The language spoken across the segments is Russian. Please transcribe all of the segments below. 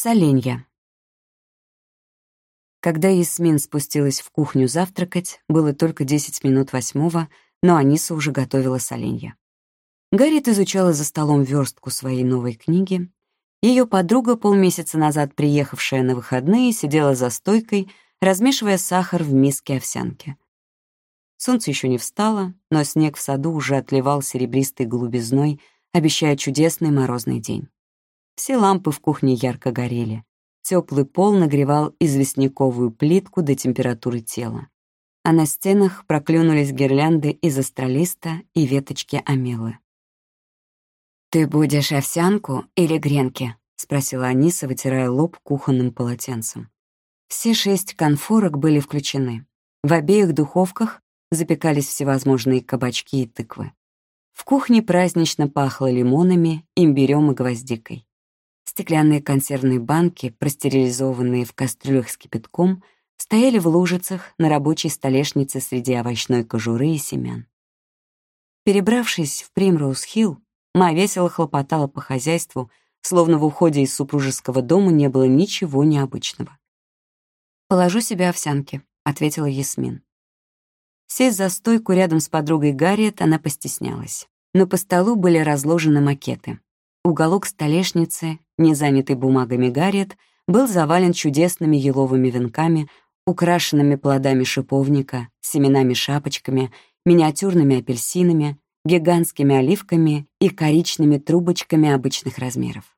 Соленья. Когда Ясмин спустилась в кухню завтракать, было только 10 минут восьмого, но Аниса уже готовила соленья. Гарриет изучала за столом верстку своей новой книги. Ее подруга, полмесяца назад приехавшая на выходные, сидела за стойкой, размешивая сахар в миске овсянки. Солнце еще не встало, но снег в саду уже отливал серебристой голубизной, обещая чудесный морозный день. Все лампы в кухне ярко горели. Теплый пол нагревал известняковую плитку до температуры тела. А на стенах проклюнулись гирлянды из астролиста и веточки амелы. «Ты будешь овсянку или гренки?» — спросила Аниса, вытирая лоб кухонным полотенцем. Все шесть конфорок были включены. В обеих духовках запекались всевозможные кабачки и тыквы. В кухне празднично пахло лимонами, имбирем и гвоздикой. Стеклянные консервные банки, простерилизованные в кастрюлях с кипятком, стояли в лужицах на рабочей столешнице среди овощной кожуры и семян. Перебравшись в Примроуз-Хилл, Ма весело хлопотала по хозяйству, словно в уходе из супружеского дома не было ничего необычного. «Положу себе овсянки», — ответила Ясмин. Сесть за стойку рядом с подругой Гарриет она постеснялась. Но по столу были разложены макеты. Уголок столешницы, не занятый бумагами Гарриет, был завален чудесными еловыми венками, украшенными плодами шиповника, семенами-шапочками, миниатюрными апельсинами, гигантскими оливками и коричными трубочками обычных размеров.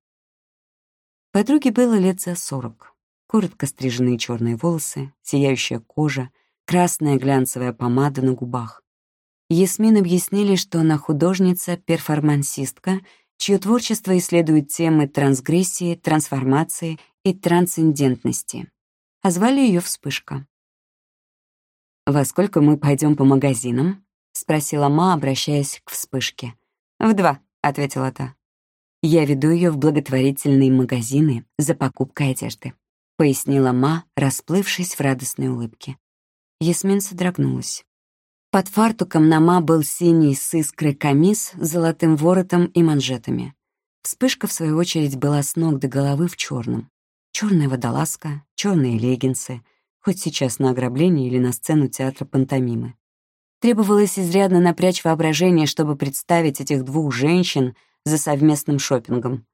Подруге было лет за сорок. Коротко стриженные черные волосы, сияющая кожа, красная глянцевая помада на губах. Ясмин объяснили, что она художница-перформансистка, чье творчество исследует темы трансгрессии, трансформации и трансцендентности. А звали ее Вспышка. «Во сколько мы пойдем по магазинам?» — спросила Ма, обращаясь к Вспышке. «В два», — ответила та. «Я веду ее в благотворительные магазины за покупкой одежды», — пояснила Ма, расплывшись в радостной улыбке. Ясмин содрогнулась. Под фартуком Нама был синий с искрой камис с золотым воротом и манжетами. Вспышка, в свою очередь, была с ног до головы в черном. Черная водолазка, черные леггинсы, хоть сейчас на ограбление или на сцену театра пантомимы. Требовалось изрядно напрячь воображение, чтобы представить этих двух женщин за совместным шопингом.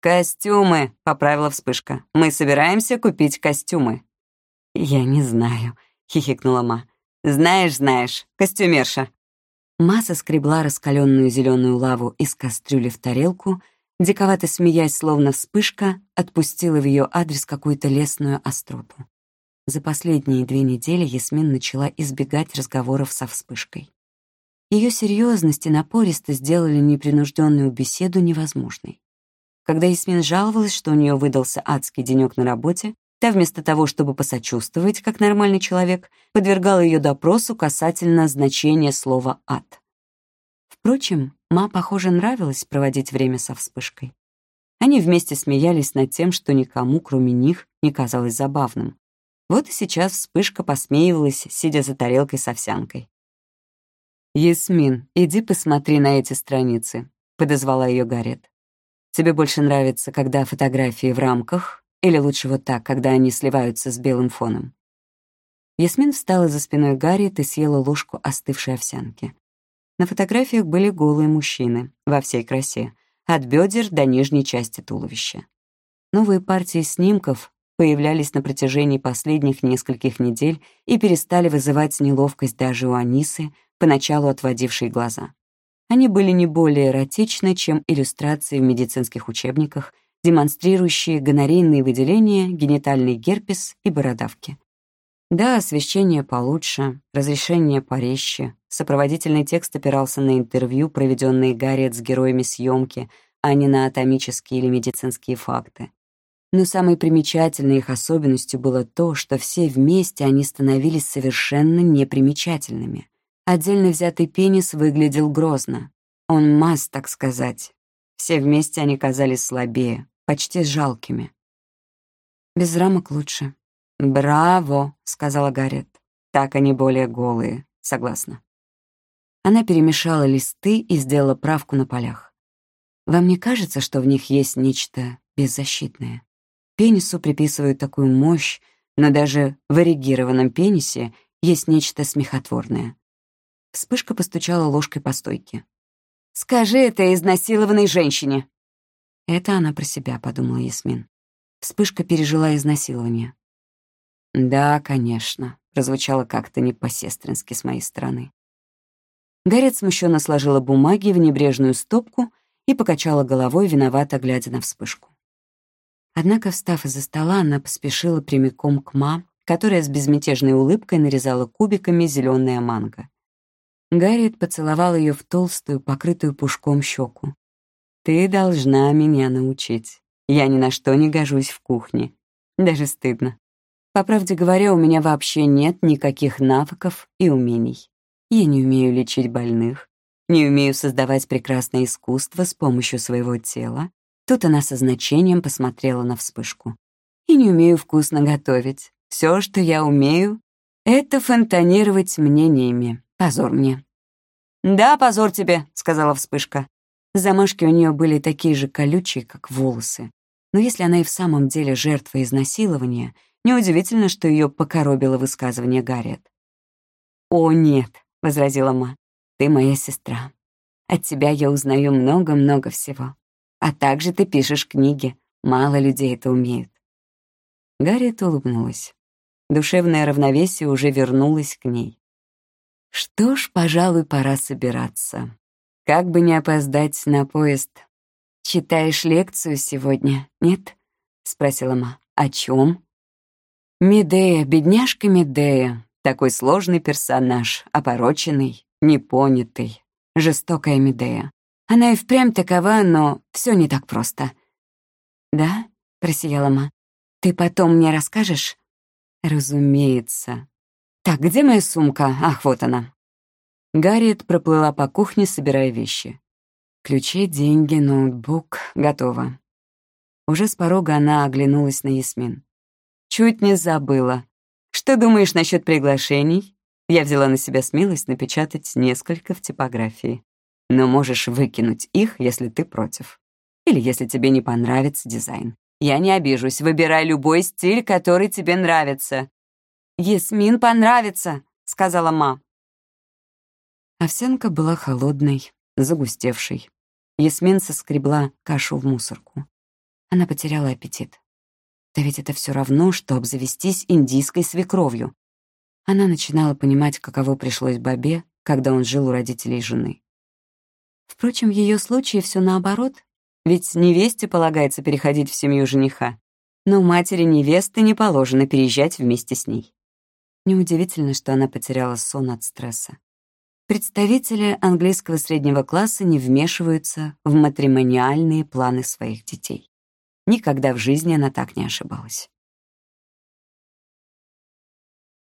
«Костюмы», — поправила вспышка. «Мы собираемся купить костюмы». «Я не знаю», — хихикнула Ма. «Знаешь, знаешь, костюмерша». Ма соскребла раскаленную зеленую лаву из кастрюли в тарелку, диковато смеясь, словно вспышка, отпустила в ее адрес какую-то лесную остроту. За последние две недели Ясмин начала избегать разговоров со вспышкой. Ее серьезность и напористость сделали непринужденную беседу невозможной. Когда Ясмин жаловалась, что у нее выдался адский денек на работе, Та вместо того, чтобы посочувствовать, как нормальный человек, подвергала ее допросу касательно значения слова «ад». Впрочем, Ма, похоже, нравилось проводить время со вспышкой. Они вместе смеялись над тем, что никому, кроме них, не казалось забавным. Вот и сейчас вспышка посмеивалась, сидя за тарелкой с овсянкой. «Ясмин, иди посмотри на эти страницы», — подозвала ее Гарет. «Тебе больше нравится, когда фотографии в рамках или лучше вот так, когда они сливаются с белым фоном. Ясмин встала за спиной Гарриет и съела ложку остывшей овсянки. На фотографиях были голые мужчины во всей красе, от бедер до нижней части туловища. Новые партии снимков появлялись на протяжении последних нескольких недель и перестали вызывать неловкость даже у Анисы, поначалу отводившей глаза. Они были не более эротичны, чем иллюстрации в медицинских учебниках демонстрирующие гонорейные выделения, генитальный герпес и бородавки. Да, освещение получше, разрешение порезче. Сопроводительный текст опирался на интервью, проведенные Гарриет с героями съемки, а не на атомические или медицинские факты. Но самой примечательной их особенностью было то, что все вместе они становились совершенно непримечательными. Отдельно взятый пенис выглядел грозно. Он масс, так сказать. Все вместе они казались слабее, почти жалкими. «Без рамок лучше». «Браво!» — сказала Гарет. «Так они более голые, согласна». Она перемешала листы и сделала правку на полях. «Вам не кажется, что в них есть нечто беззащитное?» Пенису приписывают такую мощь, но даже в эрегированном пенисе есть нечто смехотворное. Вспышка постучала ложкой по стойке. «Скажи это изнасилованной женщине!» Это она про себя, подумала Ясмин. Вспышка пережила изнасилование. «Да, конечно», — прозвучало как-то не по-сестрински с моей стороны. Гарет смущенно сложила бумаги в небрежную стопку и покачала головой, виновато глядя на вспышку. Однако, встав из-за стола, она поспешила прямиком к Ма, которая с безмятежной улыбкой нарезала кубиками зеленое манго. Гарриет поцеловал ее в толстую, покрытую пушком щеку. «Ты должна меня научить. Я ни на что не гожусь в кухне. Даже стыдно. По правде говоря, у меня вообще нет никаких навыков и умений. Я не умею лечить больных, не умею создавать прекрасное искусство с помощью своего тела, Тут она со значением посмотрела на вспышку. «И не умею вкусно готовить. Все, что я умею, это фонтанировать мнениями. Позор мне». «Да, позор тебе», — сказала вспышка. Замашки у нее были такие же колючие, как волосы. Но если она и в самом деле жертва изнасилования, неудивительно, что ее покоробило высказывание Гарриет. «О, нет», — возразила Ма, — «ты моя сестра. От тебя я узнаю много-много всего. А также ты пишешь книги. Мало людей это умеют». Гарриет улыбнулась. Душевное равновесие уже вернулось к ней. Что ж, пожалуй, пора собираться. Как бы не опоздать на поезд. «Читаешь лекцию сегодня, нет?» — спросила Ма. «О чем?» «Медея, бедняжка Медея. Такой сложный персонаж, опороченный, непонятый. Жестокая Медея. Она и впрямь такова, но все не так просто. «Да?» — просияла Ма. «Ты потом мне расскажешь?» «Разумеется». «Так, где моя сумка? Ах, вот она». Гарриет проплыла по кухне, собирая вещи. Ключи, деньги, ноутбук. Готово. Уже с порога она оглянулась на Ясмин. «Чуть не забыла. Что думаешь насчет приглашений?» Я взяла на себя смелость напечатать несколько в типографии но можешь выкинуть их, если ты против. Или если тебе не понравится дизайн. Я не обижусь, выбирай любой стиль, который тебе нравится. «Ясмин понравится», — сказала ма. Овсянка была холодной, загустевшей. Ясмин соскребла кашу в мусорку. Она потеряла аппетит. Да ведь это все равно, что обзавестись индийской свекровью. Она начинала понимать, каково пришлось Бабе, когда он жил у родителей жены. Впрочем, в ее случае все наоборот, ведь невесте полагается переходить в семью жениха, но матери невесты не положено переезжать вместе с ней. Неудивительно, что она потеряла сон от стресса. Представители английского среднего класса не вмешиваются в матримониальные планы своих детей. Никогда в жизни она так не ошибалась.